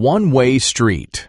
One-way street.